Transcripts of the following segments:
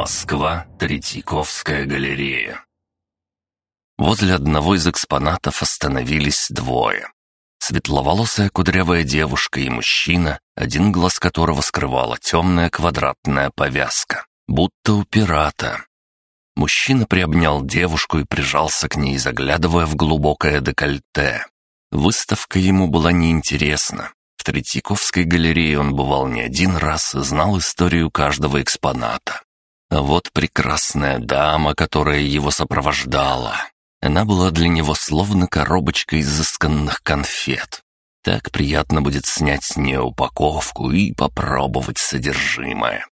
Москва, Третьяковская галерея. Возле одного из экспонатов остановились двое. Светловолосая кудрявая девушка и мужчина, один глаз которого скрывала темная квадратная повязка, будто у пирата. Мужчина приобнял девушку и прижался к ней, заглядывая в глубокое декольте. Выставка ему была неинтересна. В Третьяковской галерее он бывал не один раз и знал историю каждого экспоната. А вот прекрасная дама, которая его сопровождала. Она была для него словно коробочка изысканных конфет. Так приятно будет снять с нее упаковку и попробовать содержимое.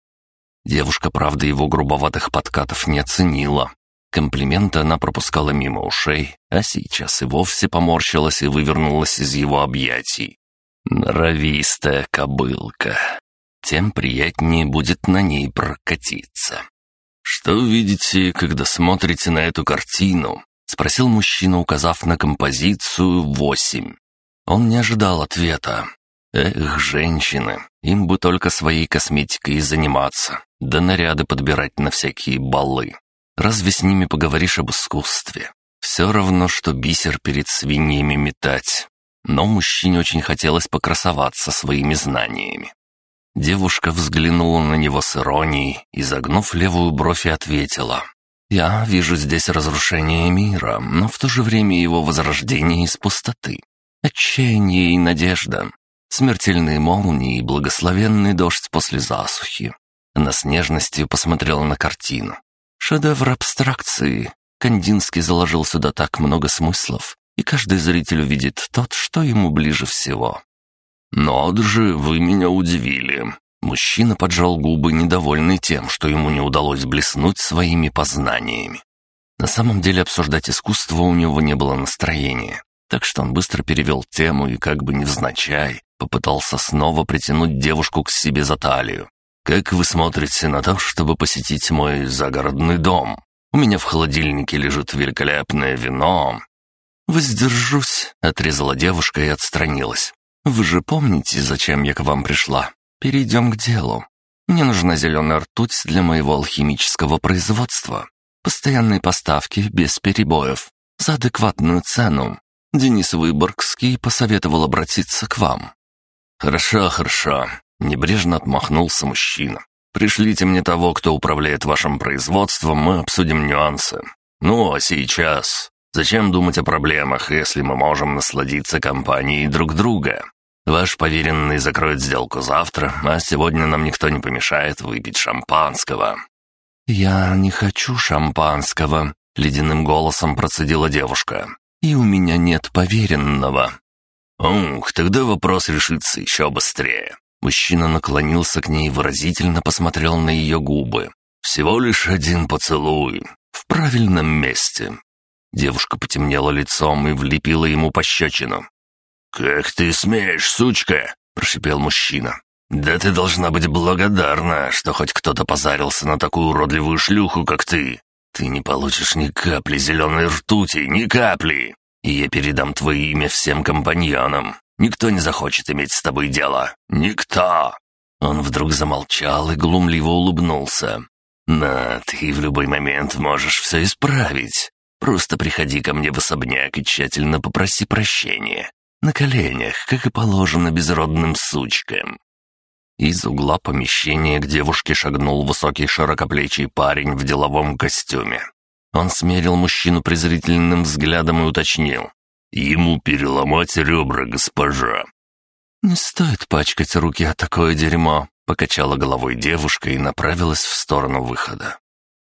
Девушка, правда, его грубоватых подкатов не оценила. Комплименты она пропускала мимо ушей, а сейчас и вовсе поморщилась и вывернулась из его объятий. Норовистая кобылка. Тем приятнее будет на ней прокатиться. «Что видите, когда смотрите на эту картину?» — спросил мужчина, указав на композицию восемь. Он не ожидал ответа. Эх, женщины, им бы только своей косметикой заниматься, да наряды подбирать на всякие балы. Разве с ними поговоришь об искусстве? Все равно, что бисер перед свиньями метать но мужчине очень хотелось покрасоваться своими знаниями. Девушка взглянула на него с иронией и, загнув левую бровь, и ответила. «Я вижу здесь разрушение мира, но в то же время его возрождение из пустоты. Отчаяние и надежда, смертельные молнии и благословенный дождь после засухи». Она с нежностью посмотрела на картину. Шедевр абстракции. Кандинский заложил сюда так много смыслов, и каждый зритель увидит тот, что ему ближе всего. «Над же, вы меня удивили!» Мужчина поджал губы, недовольный тем, что ему не удалось блеснуть своими познаниями. На самом деле обсуждать искусство у него не было настроения, так что он быстро перевел тему и, как бы невзначай, попытался снова притянуть девушку к себе за талию. «Как вы смотрите на то, чтобы посетить мой загородный дом? У меня в холодильнике лежит великолепное вино, «Воздержусь», — отрезала девушка и отстранилась. «Вы же помните, зачем я к вам пришла? Перейдем к делу. Мне нужна зеленая ртуть для моего алхимического производства. Постоянные поставки, без перебоев, за адекватную цену. Денис Выборгский посоветовал обратиться к вам». «Хорошо, хорошо», — небрежно отмахнулся мужчина. «Пришлите мне того, кто управляет вашим производством, мы обсудим нюансы. Ну, а сейчас Зачем думать о проблемах, если мы можем насладиться компанией друг друга? Ваш поверенный закроет сделку завтра, а сегодня нам никто не помешает выпить шампанского». «Я не хочу шампанского», — ледяным голосом процедила девушка. «И у меня нет поверенного». «Ух, тогда вопрос решится еще быстрее». Мужчина наклонился к ней и выразительно посмотрел на ее губы. «Всего лишь один поцелуй. В правильном месте. Девушка потемнела лицом и влепила ему пощечину. «Как ты смеешь, сучка!» — прошипел мужчина. «Да ты должна быть благодарна, что хоть кто-то позарился на такую уродливую шлюху, как ты. Ты не получишь ни капли зеленой ртути, ни капли. И я передам твое имя всем компаньонам. Никто не захочет иметь с тобой дело. Никто!» Он вдруг замолчал и глумливо улыбнулся. «На, ты в любой момент можешь все исправить. Просто приходи ко мне в особняк и тщательно попроси прощения. На коленях, как и положено безродным сучкам». Из угла помещения к девушке шагнул высокий широкоплечий парень в деловом костюме. Он смерил мужчину презрительным взглядом и уточнил. «Ему переломать ребра, госпожа». «Не стоит пачкать руки о такое дерьмо», — покачала головой девушка и направилась в сторону выхода.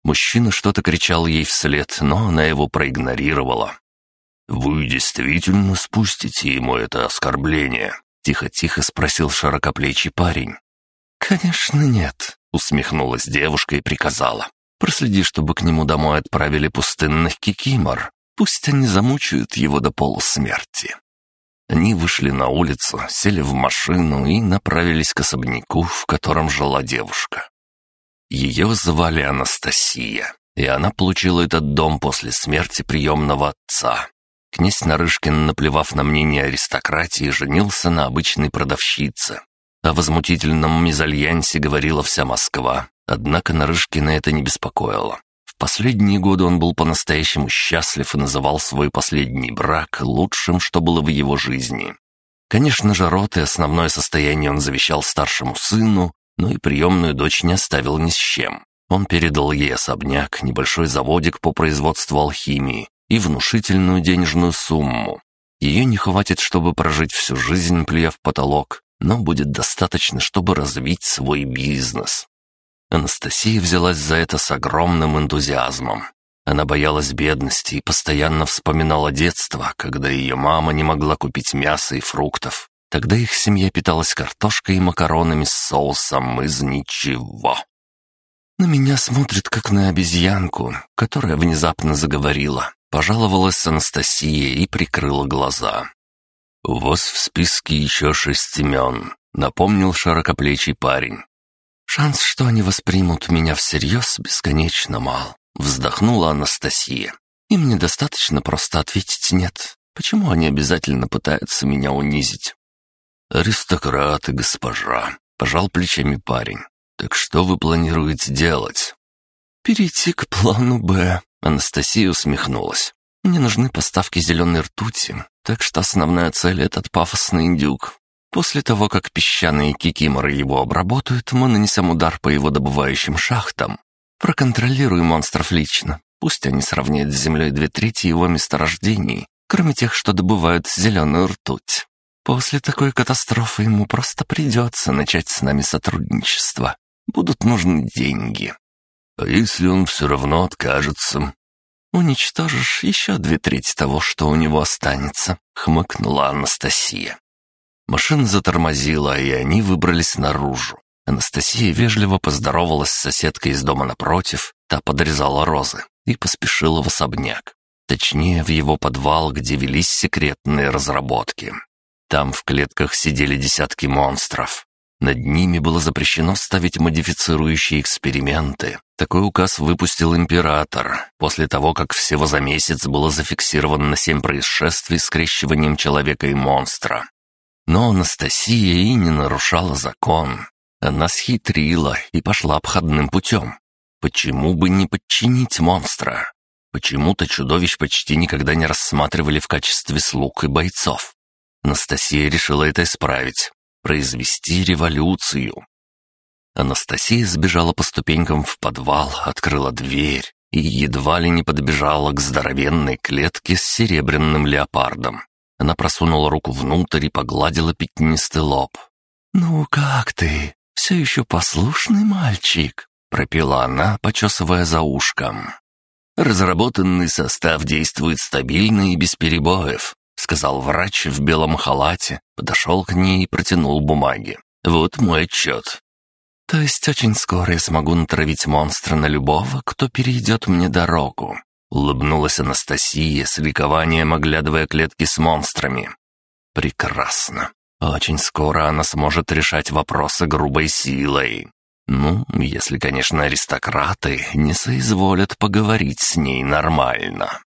Мужчина что-то кричал ей вслед, но она его проигнорировала. «Вы действительно спустите ему это оскорбление?» Тихо-тихо спросил широкоплечий парень. «Конечно нет», — усмехнулась девушка и приказала. «Проследи, чтобы к нему домой отправили пустынных кикимор. Пусть они замучают его до полусмерти». Они вышли на улицу, сели в машину и направились к особняку, в котором жила девушка. Ее звали Анастасия, и она получила этот дом после смерти приемного отца. Князь Нарышкин, наплевав на мнение аристократии, женился на обычной продавщице. О возмутительном мезальянсе говорила вся Москва, Однако Нарышкина это не беспокоило. В последние годы он был по-настоящему счастлив и называл свой последний брак лучшим, что было в его жизни. Конечно же, рот и основное состояние он завещал старшему сыну, но и приемную дочь не оставил ни с чем. Он передал ей особняк, небольшой заводик по производству алхимии и внушительную денежную сумму. Ее не хватит, чтобы прожить всю жизнь, плюя в потолок, но будет достаточно, чтобы развить свой бизнес. Анастасия взялась за это с огромным энтузиазмом. Она боялась бедности и постоянно вспоминала детство, когда ее мама не могла купить мясо и фруктов. Тогда их семья питалась картошкой и макаронами с соусом из ничего. На меня смотрит, как на обезьянку, которая внезапно заговорила. Пожаловалась Анастасия и прикрыла глаза. «У вас в списке еще шесть имен», — напомнил широкоплечий парень. «Шанс, что они воспримут меня всерьез, бесконечно мал», — вздохнула Анастасия. «Им недостаточно просто ответить «нет». Почему они обязательно пытаются меня унизить?» «Аристократы, госпожа», — пожал плечами парень. «Так что вы планируете делать?» «Перейти к плану «Б», — Анастасия усмехнулась. «Мне нужны поставки зеленой ртути, так что основная цель — этот пафосный индюк. После того, как песчаные кикиморы его обработают, мы нанесем удар по его добывающим шахтам. Проконтролируем монстров лично. Пусть они сравняют с землей две трети его месторождений, кроме тех, что добывают зеленую ртуть. После такой катастрофы ему просто придется начать с нами сотрудничество. Будут нужны деньги. А если он все равно откажется? Уничтожишь еще две трети того, что у него останется, хмыкнула Анастасия. Машина затормозила, и они выбрались наружу. Анастасия вежливо поздоровалась с соседкой из дома напротив, та подрезала розы, и поспешила в особняк. Точнее, в его подвал, где велись секретные разработки. Там в клетках сидели десятки монстров. Над ними было запрещено ставить модифицирующие эксперименты. Такой указ выпустил император, после того, как всего за месяц было зафиксировано семь происшествий с скрещиванием человека и монстра. Но Анастасия и не нарушала закон. Она схитрила и пошла обходным путем. Почему бы не подчинить монстра? Почему-то чудовищ почти никогда не рассматривали в качестве слуг и бойцов. Анастасия решила это исправить, произвести революцию. Анастасия сбежала по ступенькам в подвал, открыла дверь и едва ли не подбежала к здоровенной клетке с серебряным леопардом. Она просунула руку внутрь и погладила пятнистый лоб. «Ну как ты? Все еще послушный мальчик?» — пропела она, почесывая за ушком. «Разработанный состав действует стабильно и без перебоев», — сказал врач в белом халате, подошел к ней и протянул бумаги. «Вот мой отчет». «То есть очень скоро я смогу натравить монстра на любого, кто перейдет мне дорогу?» Улыбнулась Анастасия с ликованием, оглядывая клетки с монстрами. «Прекрасно. Очень скоро она сможет решать вопросы грубой силой. Ну, если, конечно, аристократы не соизволят поговорить с ней нормально».